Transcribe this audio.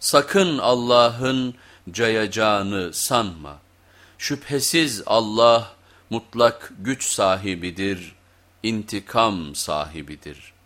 Sakın Allah'ın cayacağını sanma. Şüphesiz Allah mutlak güç sahibidir, intikam sahibidir.''